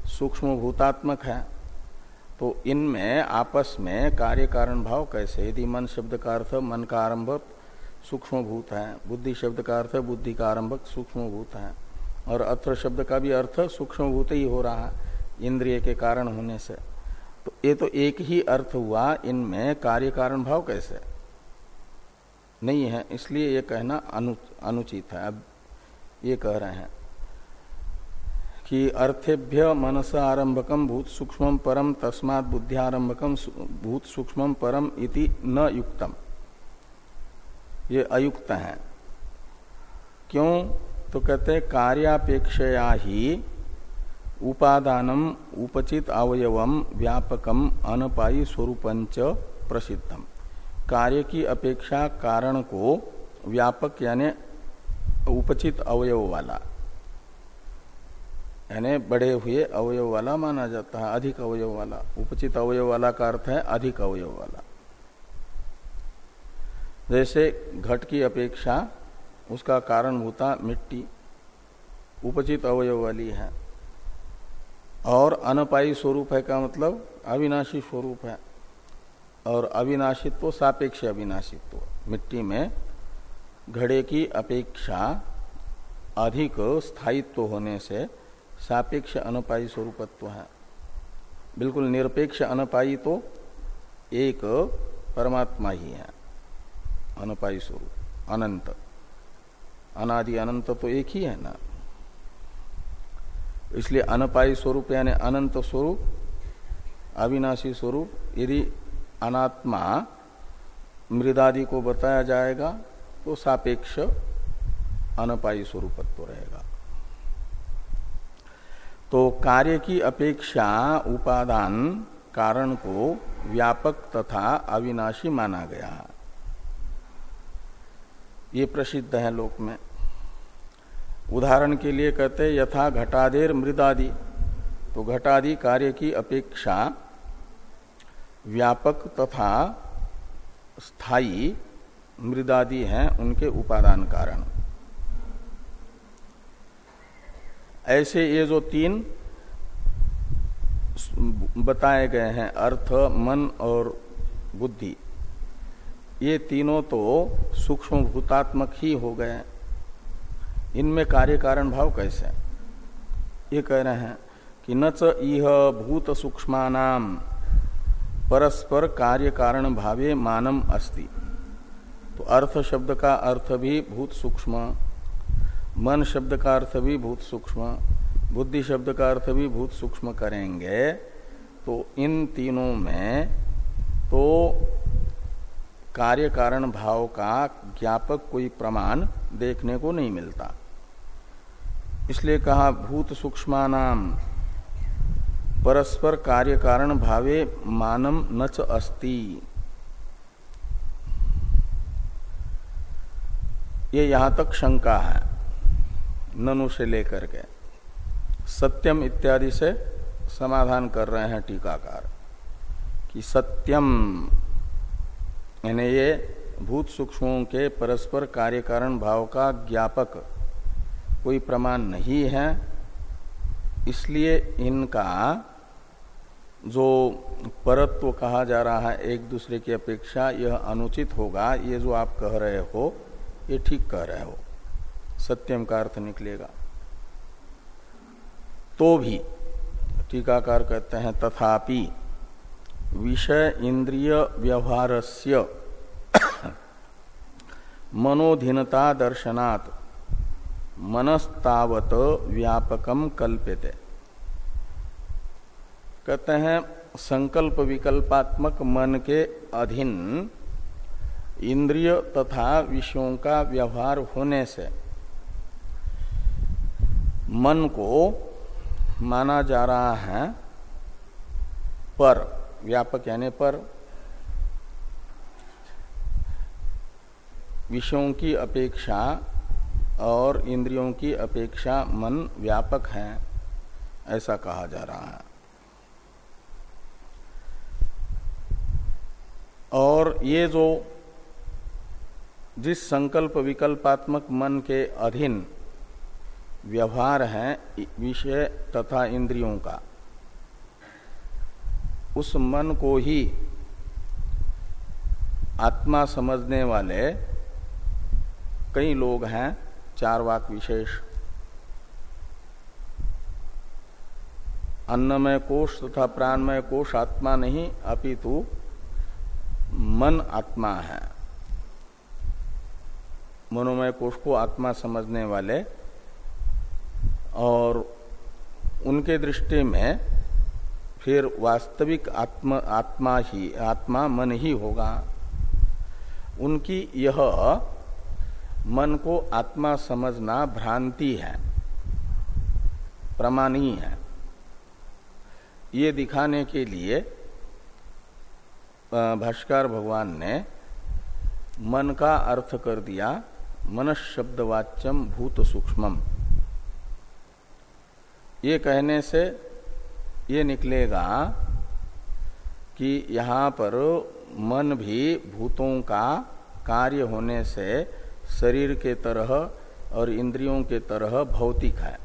सूक्ष्म भूतात्मक है। तो इनमें आपस में कार्य कारण भाव कैसे? यदि मन शब्द का अर्थ मन का आरंभ सूक्ष्म भूत है बुद्धि शब्द का अर्थ बुद्धि का आरंभक सूक्ष्म भूत है और अत्र शब्द का भी अर्थ सूक्ष्म भूत ही हो रहा है इंद्रिय के कारण होने से। तो ये तो एक ही अर्थ हुआ इनमें कार्य कारण भाव कैसे? नहीं है इसलिए ये कहना अनु, अनुचित है। अब ये कह रहे हैं कि अर्थेभ्य मनस आरंभकम भूत सूक्ष्म परम तस्मात् बुद्धियारंभकम भूत सूक्ष्म परम इति न युक्तम। ये अयुक्त है। क्यों? तो कहते कार्यापेक्षया ही उपादानम उपचित अवयवम व्यापकम अनपाई स्वरूपंच प्रसिद्धम। कार्य की अपेक्षा कारण को व्यापक यानी उपचित अवयव वाला। यानी बड़े हुए अवयव वाला माना जाता है, अधिक अवयव वाला। उपचित अवयव वाला का अर्थ है अधिक अवयव वाला। जैसे घट की अपेक्षा उसका कारण होता मिट्टी। उपचित अवयव वाली है। और अनपाई स्वरूप है का मतलब अविनाशी स्वरूप है। और अविनाशित्व सापेक्ष अविनाशित्व। मिट्टी में घड़े की अपेक्षा अधिक स्थायित्व होने से सापेक्ष अनपाई स्वरूपत्व है। बिल्कुल निरपेक्ष अनपाई तो एक परमात्मा ही है। अनपाई स्वरूप, अनंत। अनादि अनंत तो एक ही है ना? इसलिए अनपाई स्वरूप यानी अनंत स्वरूप, अविनाशी स्वरूप, यदि अनात्मा मृदादि को बताया जाएगा तो सापेक्ष अनपाई स्वरूपत्व रहेगा। तो कार्य की अपेक्षा उपादान कारण को व्यापक तथा अविनाशी माना गया। ये प्रसिद्ध है लोक में। उदाहरण के लिए कहते, यथा घटादेर मृदादि। तो घटादि कार्य की अपेक्षा व्यापक तथा स्थायी मृदादि हैं, उनके उपादान कारण। ऐसे ये जो तीन बताए गए हैं, अर्थ, मन और बुद्धि, ये तीनों तो सूक्ष्म भूतात्मक ही हो गए। इनमें कार्य कारण भाव कैसे? ये कह रहे हैं कि न च इह भूत सूक्ष्म परस्पर कार्य कारण भावे मानम अस्ति। तो अर्थ शब्द का अर्थ भी भूत सूक्ष्म मन शब्द का अर्थ भी भूत सूक्ष्म, बुद्धि शब्द का अर्थ भी भूत सूक्ष्म करेंगे तो इन तीनों में तो कार्य कारण भाव का ज्ञापक कोई प्रमाण देखने को नहीं मिलता। इसलिए कहा, भूत सूक्ष्म परस्पर कार्य कारण भावे मानम नच अस्ति। ये यहाँ तक शंका है। ननु से लेकर के। सत्यम इत्यादि से समाधान कर रहे हैं टीकाकार। कि सत्यम, यानी ये भूत सूक्ष्मों के परस्पर कार्य कारण भाव का ज्ञापक कोई प्रमाण नहीं है। इसलिए इनका जो परत्व कहा जा रहा है एक दूसरे की अपेक्षा, यह अनुचित होगा। ये जो आप कह रहे हो, ये ठीक कह रहे हो। सत्यम का अर्थ निकलेगा। तो भी टीकाकार कहते हैं, तथापि विषय इंद्रिय व्यवहार से मनोधीनता दर्शनात् मनस्तावत व्यापकम कल्प्यते। कहते हैं, संकल्प विकल्पात्मक मन के अधीन इंद्रिय तथा विषयों का व्यवहार होने से मन को माना जा रहा है पर, व्यापक यानी पर, विषयों की अपेक्षा और इंद्रियों की अपेक्षा मन व्यापक है, ऐसा कहा जा रहा है। और ये जो जिस संकल्प विकल्पात्मक मन के अधीन व्यवहार है विषय तथा इंद्रियों का। उस मन को ही आत्मा समझने वाले कई लोग हैं चार वाक विशेष। अन्नमय कोष तथा प्राणमय कोष आत्मा नहीं, अपितु मन आत्मा है। मनोमय कोष को आत्मा समझने वाले और उनके दृष्टि में फिर वास्तविक आत्मा आत्मा ही, आत्मा मन ही होगा। उनकी यह मन को आत्मा समझना भ्रांति है, प्रमाणीय है। ये दिखाने के लिए भाष्कर भगवान ने मन का अर्थ कर दिया मन शब्दवाच्यम भूत सूक्ष्मम ये कहने से ये निकलेगा कि यहाँ पर मन भी भूतों का कार्य होने से शरीर के तरह और इंद्रियों के तरह भौतिक है।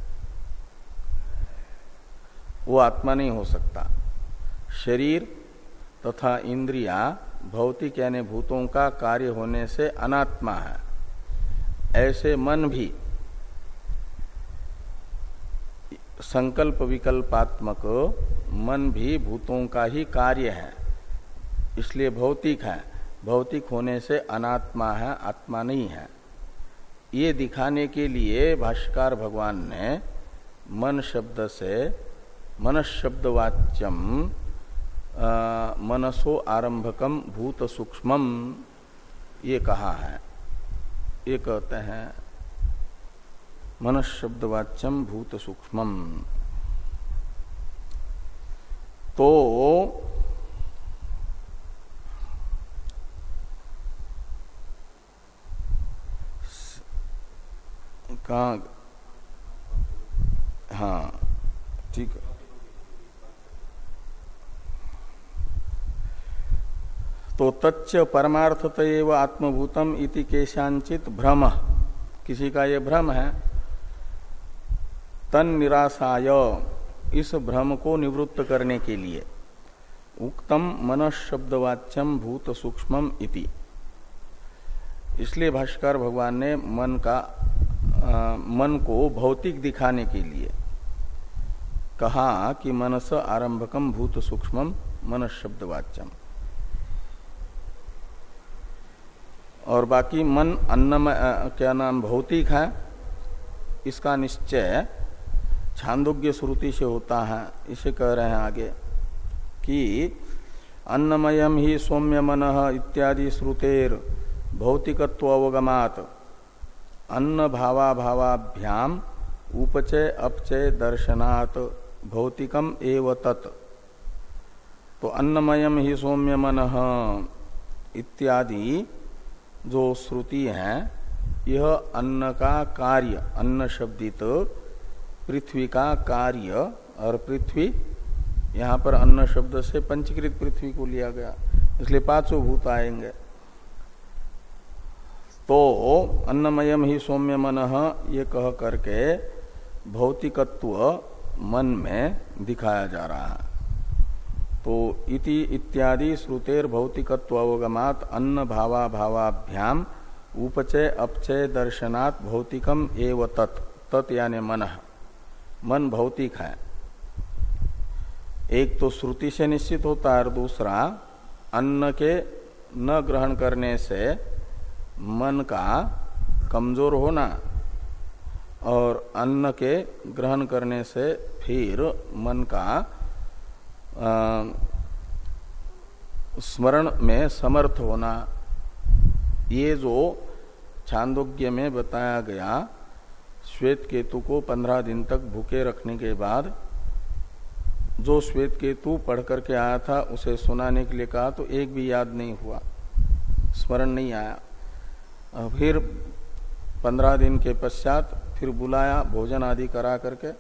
वो आत्मा नहीं हो सकता। शरीर तथा इंद्रिया भौतिक यानी भूतों का कार्य होने से अनात्मा है। ऐसे मन भी संकल्प विकल्पात्मक मन भी भूतों का ही कार्य है। इसलिए भौतिक है। भौतिक होने से अनात्मा है, आत्मा नहीं है। ये दिखाने के लिए भाष्कर भगवान ने मन शब्द से मन शब्दवाच्यम मनसो आरंभकम भूत सूक्ष्म ये कहा है। ये कहते हैं मन शब्दवाच्यम भूत सूक्ष्म तो कहा हाँ ठीक। तो तच्च परमार्थत आत्मभूतम इति केशांचित भ्रम। किसी का ये भ्रम है तन निराशाय इस भ्रम को निवृत्त करने के लिए। उक्तम मन शब्दवाच्यम भूत सूक्ष्म इति। इसलिए भाष्कर भगवान ने मन का आ, मन को भौतिक दिखाने के लिए कहा कि मनस आरंभकम भूत सूक्ष्म मन शब्दवाच्यम और बाकी मन अन्न क्या नाम भौतिक है इसका निश्चय छांदोग्य श्रुति से होता है, इसे कह रहे हैं आगे कि अन्नमयम ही सौम्य मन इत्यादि श्रुतेर भौतिकत्व अवगमात। अन्न भावा भावाभ्याम उपचय अपचय दर्शनात्, भौतिकम एव तत्। तो अन्नमयम ही सौम्य मन इत्यादि जो श्रुति है, यह अन्न का कार्य अन्न शब्दित पृथ्वी का कार्य और पृथ्वी, यहाँ पर अन्न शब्द से पंचकृत पृथ्वी को लिया गया। इसलिए पाँचों भूत आएँगे। तो अन्नमयम ही सौम्य मन, ये कह करके भौतिकत्व मन में दिखाया जा रहा है। तो इति इत्यादि श्रुतेर भौतिकत्व अवगमात अन्न भावा भावाभ्याम उपचय अपचय दर्शनात् भौतिकम एव तत्। तत् यानी मन। मन भौतिक है। एक तो श्रुति से निश्चित होता है और दूसरा अन्न के न ग्रहण करने से मन का कमज़ोर होना और अन्न के ग्रहण करने से फिर मन का स्मरण में समर्थ होना। ये जो छांदोग्य में बताया गया श्वेत केतु को पंद्रह दिन तक भूखे रखने के बाद जो श्वेत केतु पढ़ करके आया था, उसे सुनाने के लिए कहा तो एक भी याद नहीं हुआ। स्मरण नहीं आया। फिर पंद्रह दिन के पश्चात फिर बुलाया, भोजन आदि करा करके।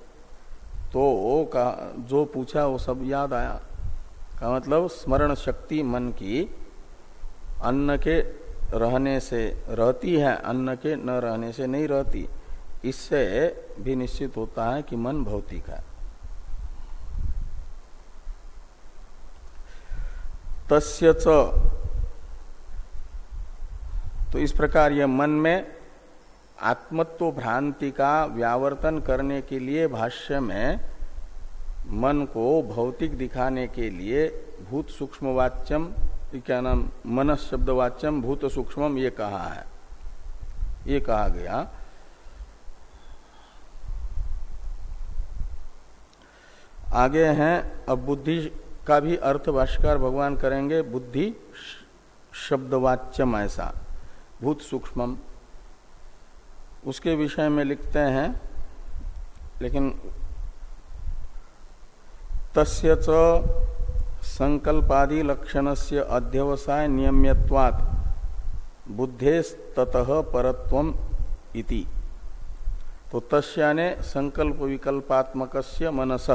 तो वो का, जो पूछा, वो सब याद आया। का मतलब स्मरण शक्ति मन की अन्न के रहने से रहती है, अन्न के न रहने से नहीं रहती। इससे भी निश्चित होता है कि मन भौतिक है। तस्य तो इस प्रकार यह मन में आत्मत्व भ्रांति का व्यावर्तन करने के लिए भाष्य में मन को भौतिक दिखाने के लिए भूत सूक्ष्म वाच्यम क्या नाम, मन शब्द वाच्यम भूत सूक्ष्म ये कहा है। ये कहा गया। आगे हैं, अब बुद्धि का भी अर्थ भाष्कर भगवान करेंगे, बुद्धि शब्दवाच्यम ऐसा, भूत सूक्ष्म उसके विषय में लिखते हैं, लेकिन तस्य संकल्पादि लक्षण से अध्यवसाय नियम्यवात बुद्धे ततः परत्व इति। तो तस्याने संकल्प विकल्पात्मक मनस।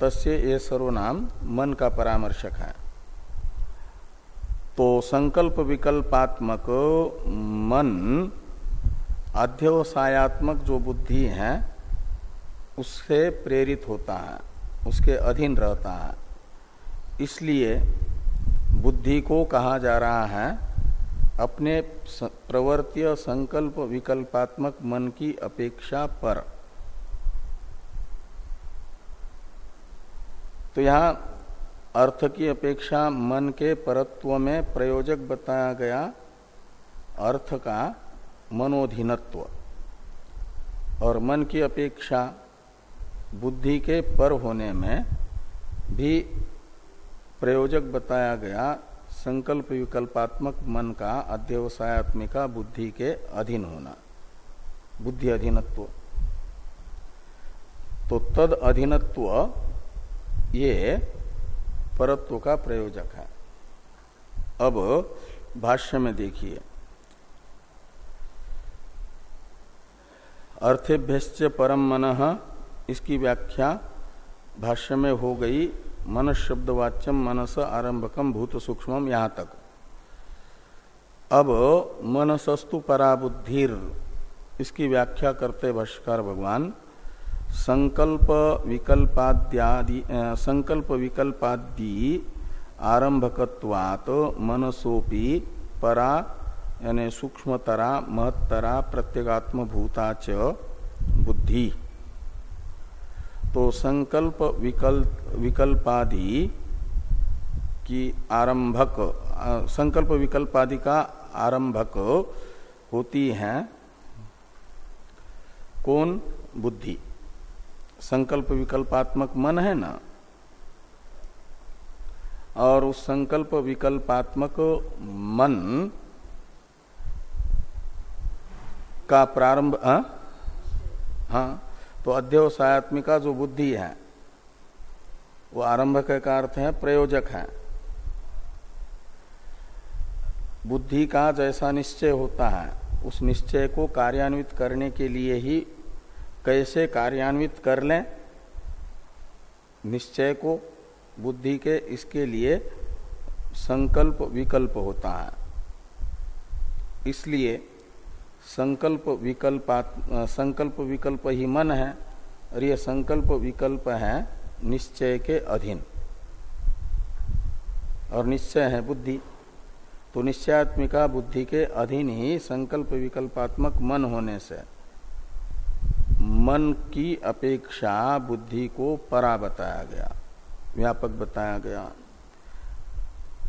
तस्य ये सर्वनाम मन का परामर्शक है। तो संकल्प विकल्पात्मक मन अध्यवसायत्मक जो बुद्धि है, उससे प्रेरित होता है, उसके अधीन रहता है। इसलिए बुद्धि को कहा जा रहा है, अपने प्रवर्तीय संकल्प विकल्पात्मक मन की अपेक्षा पर। तो यहाँ अर्थ की अपेक्षा मन के परत्व में प्रयोजक बताया गया अर्थ का मनोधीनत्व। और मन की अपेक्षा बुद्धि के पर होने में भी प्रयोजक बताया गया संकल्प विकल्पात्मक मन का अध्यवसायत्मिका बुद्धि के अधीन होना, बुद्धि अधीनत्व। तो तद अधीनत्व ये परत्व का प्रयोजक है। अब भाष्य में देखिए। अर्थेभ्य परम मन, इसकी व्याख्या भाष्य में हो गई मन शब्दवाच्यम मनस आरंभकम भूत सूक्ष्म यहाँ तक। अब मनसस्तु पराबुद्धिर, इसकी व्याख्या करते भाष्कर भगवान संकल्प विकल्पाद्यादि संकल्प विकल्पादि आरंभकत्वात मनसोपि परा, यानी सूक्ष्मतरा, महत्तरा प्रत्यगात्म भूता च बुद्धि। तो संकल्प विकल्प विकल्पादि की आरंभक संकल्प विकल्पादि का आरंभक होती है कौन? बुद्धि। संकल्प विकल्पात्मक मन है ना? और उस संकल्प विकल्पात्मक मन का प्रारंभ हाँ, हाँ तो अध्यवसायत्मिका जो बुद्धि है वो आरंभक का अर्थ है प्रयोजक है। बुद्धि का जैसा निश्चय होता है उस निश्चय को कार्यान्वित करने के लिए ही कैसे कार्यान्वित कर लें? निश्चय को, बुद्धि के इसके लिए संकल्प विकल्प होता है। इसलिए संकल्प विकल्प संकल्प विकल्प ही मन है, और यह संकल्प विकल्प है निश्चय के अधीन। और निश्चय है बुद्धि। तो निश्चयात्मिका बुद्धि के अधीन ही संकल्प विकल्पात्मक मन होने से मन की अपेक्षा बुद्धि को परा बताया गया, व्यापक बताया गया।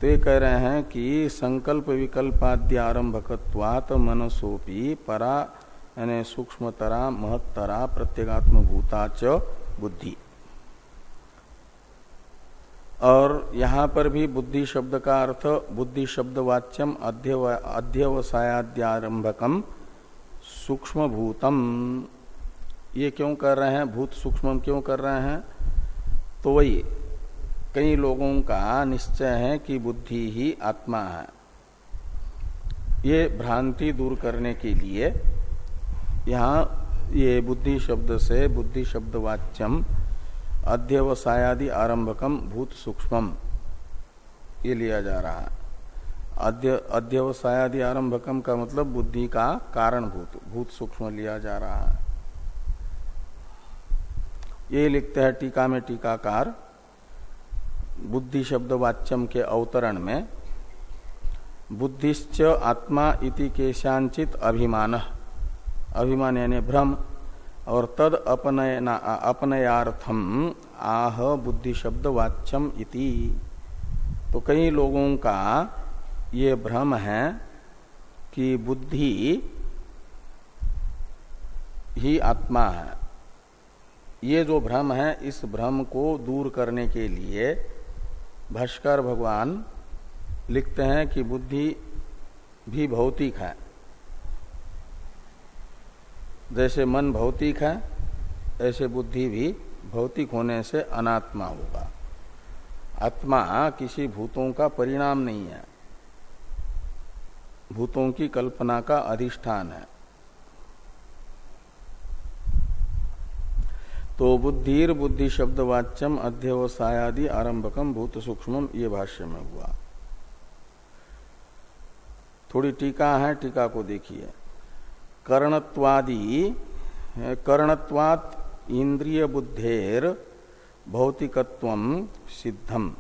तो ये कह रहे हैं कि संकल्प विकल्पाद्य आरंभकत्वात मनसोपी परा, यानी सूक्ष्मतरा, महत्तरा प्रत्येगात्म भूता च बुद्धि। और यहाँ पर भी बुद्धि शब्द का अर्थ, बुद्धि शब्द वाच्यम अध्यवसायाद्यारंभकम सूक्ष्म भूतम ये क्यों कर रहे हैं? भूत सूक्ष्म क्यों कर रहे हैं? तो वही, कई लोगों का निश्चय है कि बुद्धि ही आत्मा है। ये भ्रांति दूर करने के लिए यहाँ ये बुद्धि शब्द से बुद्धि शब्द वाच्यम, अध्यवसायादि आरंभकम भूत सूक्ष्म ये लिया जा रहा है। अध्य, अध्यवसायादि आरंभकम का मतलब बुद्धि का कारण भूत भूत सूक्ष्म लिया जा रहा है। ये लिखते हैं टीका में टीकाकार बुद्धि शब्द वाच्यम के अवतरण में, बुद्धिश्च आत्मा इति केशांचित अभिमान। अभिमान यानी भ्रम, और तद अपनयार्थम आह बुद्धि शब्द वाच्यम इति। तो कई लोगों का ये भ्रम है कि बुद्धि ही आत्मा है। ये जो भ्रम है, इस भ्रम को दूर करने के लिए भाष्कर भगवान लिखते हैं कि बुद्धि भी भौतिक है। जैसे मन भौतिक है, ऐसे बुद्धि भी भौतिक होने से अनात्मा होगा। आत्मा किसी भूतों का परिणाम नहीं है। भूतों की कल्पना का अधिष्ठान है। तो बुद्धिर बुद्धि शब्द वाच्यम अध्यवसायादि आरंभकम भूत सूक्ष्म ये भाष्य में हुआ। थोड़ी टीका है, टीका को देखिए। कर्णत्वादि, कर्णत्वात इंद्रिय बुद्धेर भौतिकत्व सिद्धम।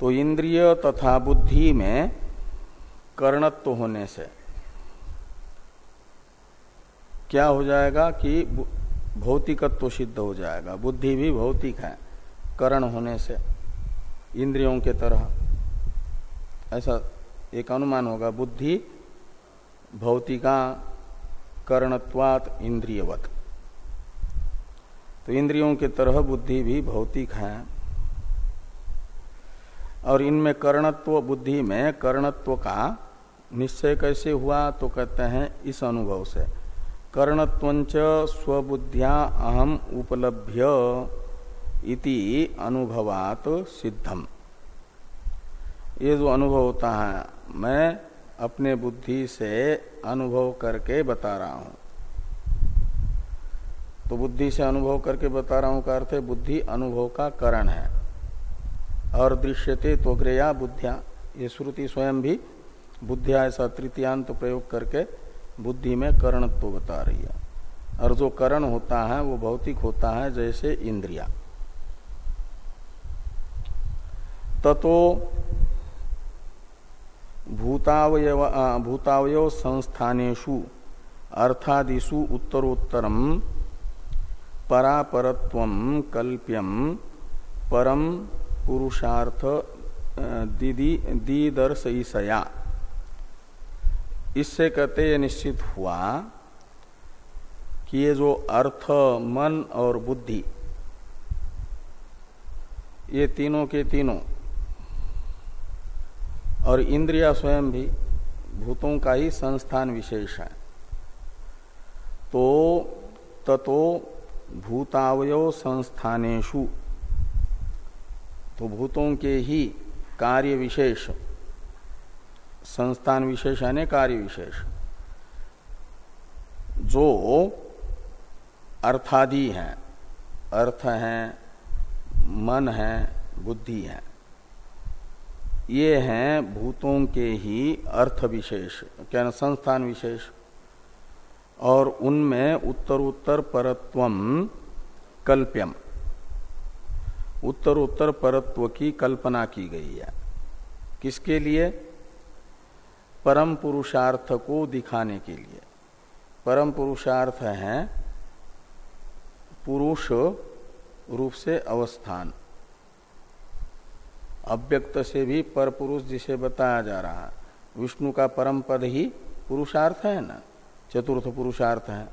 तो इंद्रिय तथा बुद्धि में कर्णत्व होने से क्या हो जाएगा कि भौतिकत्व सिद्ध हो जाएगा। बुद्धि भी भौतिक है, कर्ण होने से, इंद्रियों के तरह। ऐसा एक अनुमान होगा, बुद्धि भौतिका कर्णत्वात इंद्रियवत। तो इंद्रियों के तरह बुद्धि भी भौतिक है। और इनमें कर्णत्व, बुद्धि में कर्णत्व का निश्चय कैसे हुआ तो कहते हैं इस अनुभव से। कर्णत्वंच स्वबुद्धिया अहम उपलभ्य इति अनुभवात सिद्धम। ये जो अनुभव होता है, मैं अपने बुद्धि से अनुभव करके बता रहा हूँ। तो बुद्धि से अनुभव करके बता रहा हूँ का अर्थ है, बुद्धि अनुभव का कारण है। और दृश्यते त्वग्रया बुद्धिया। ये श्रुति स्वयं भी बुद्धिया ऐसा तृतीयांत प्रयोग करके बुद्धि में करणत्व बता रही है। और जो करण होता है, वो भौतिक होता है, जैसे इंद्रिया। ततो भूतावय भूतावय संस्थानेशु अर्थादिशु उत्तरोत्तरम परापरत्व कल्प्यम परम पुरुषार्थ दीदी दीदर्शया इससे कहते ये निश्चित हुआ कि ये जो अर्थ, मन और बुद्धि, ये तीनों के तीनों, और इंद्रिया स्वयं भी भूतों का ही संस्थान विशेष है। तो ततो भूतावय संस्थानेशु तो भूतों के ही कार्य विशेष। संस्थान विशेष यानी कार्य विशेष। जो अर्थादि हैं, अर्थ हैं, मन है, बुद्धि है, ये हैं भूतों के ही अर्थ विशेष, क्या संस्थान विशेष। और उनमें उत्तर उत्तर परत्व कल्प्यम। उत्तर उत्तर परत्व की कल्पना की गई है। किसके लिए? परम पुरुषार्थ को दिखाने के लिए। परम पुरुषार्थ है पुरुष रूप से अवस्थान। अव्यक्त से भी पर पुरुष जिसे बताया जा रहा विष्णु का परम पद ही पुरुषार्थ है ना? चतुर्थ पुरुषार्थ है।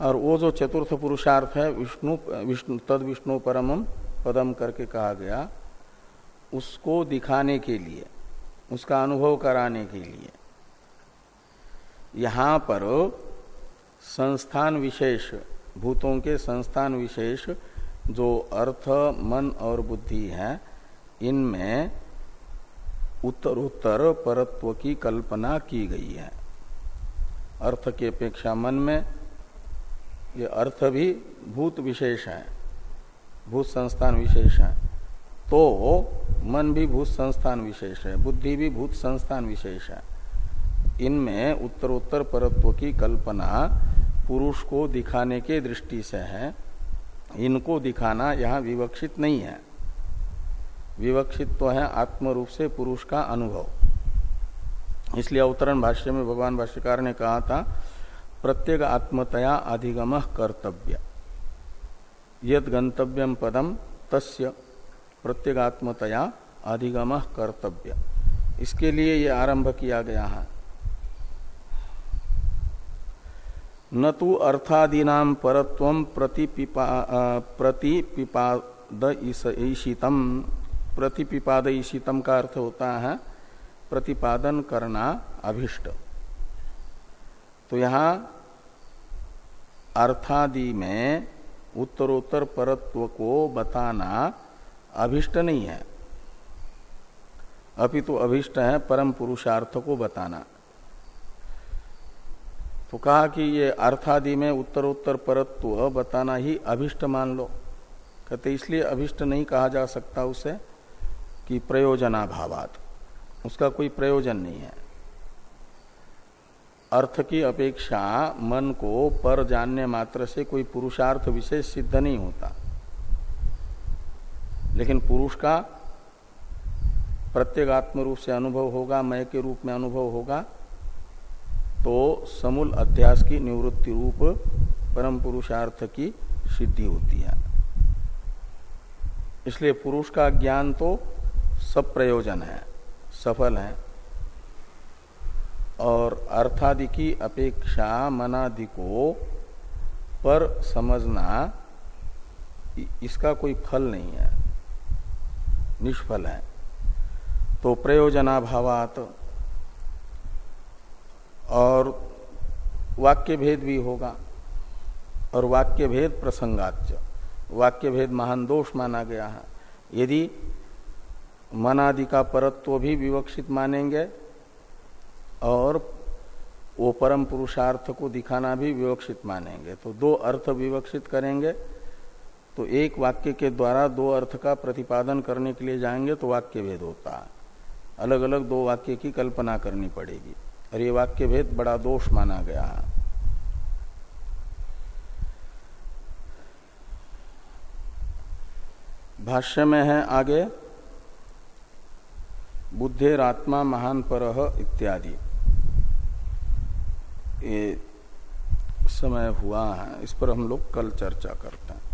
और वो जो चतुर्थ पुरुषार्थ है, विष्णु विष्णु, तद विष्णु परम पदम करके कहा गया, उसको दिखाने के लिए उसका अनुभव कराने के लिए। यहाँ पर संस्थान विशेष, भूतों के संस्थान विशेष जो अर्थ, मन और बुद्धि है, इनमें उत्तर उत्तर परत्व की कल्पना की गई है। अर्थ की अपेक्षा मन में, ये अर्थ भी भूत विशेष है, भूत संस्थान विशेष है। तो मन भी भूत संस्थान विशेष है, बुद्धि भी भूत संस्थान विशेष है। इनमें उत्तर उत्तर परत्व की कल्पना पुरुष को दिखाने के दृष्टि से है, इनको दिखाना यहाँ विवक्षित नहीं है। विवक्षित तो है आत्म रूप से पुरुष का अनुभव। इसलिए अवतरण भाष्य में भगवान भाष्यकार ने कहा था, प्रत्येक आत्मतया अधिगम कर्तव्य। यद गंतव्यम पदम तस्य प्रत्येगात्मतया अधिगम कर्तव्य। इसके लिए ये आरंभ किया गया है। न तो अर्थादीना परत्व प्रतिपिपा प्रतिपिपाद ईशितम का अर्थ होता है प्रतिपादन करना अभिष्ट। तो यहाँ अर्थादि में उत्तरोत्तर परत्व को बताना अभिष्ट नहीं है। अभी तो अभिष्ट है, परम पुरुषार्थ को बताना। तो कहा कि ये अर्थादि में उत्तर उत्तरोत्तर परत्व बताना ही अभिष्ट मान लो। कहते इसलिए अभिष्ट नहीं कहा जा सकता उसे कि प्रयोजनाभावात। उसका कोई प्रयोजन नहीं है। अर्थ की अपेक्षा मन को पर जानने मात्र से कोई पुरुषार्थ विशेष सिद्ध नहीं होता। लेकिन पुरुष का प्रत्येगात्म रूप से अनुभव होगा, मय के रूप में अनुभव होगा तो समूल अध्यास की निवृत्ति रूप परम पुरुषार्थ की सिद्धि होती है। इसलिए पुरुष का ज्ञान तो सब प्रयोजन है, सफल है। और अर्थादि की अपेक्षा मनादि को पर समझना इसका कोई फल नहीं है। निष्फल है। तो प्रयोजनाभावात और वाक्य भेद भी होगा और वाक्य भेद प्रसंगाच वाक्य भेद महान दोष माना गया है। यदि मनादि का परत्व भी विवक्षित मानेंगे और वो परम पुरुषार्थ को दिखाना भी विवक्षित मानेंगे तो दो अर्थ विवक्षित करेंगे। तो एक वाक्य के द्वारा दो अर्थ का प्रतिपादन करने के लिए जाएँगे तो वाक्य भेद होता है। अलग अलग दो वाक्य की कल्पना करनी पड़ेगी। और ये वाक्य भेद बड़ा दोष माना गया है। भाष्य में है आगे, बुद्धेरात्मा महान पर इत्यादि। ये समय हुआ है, इस पर हम लोग कल चर्चा करते हैं।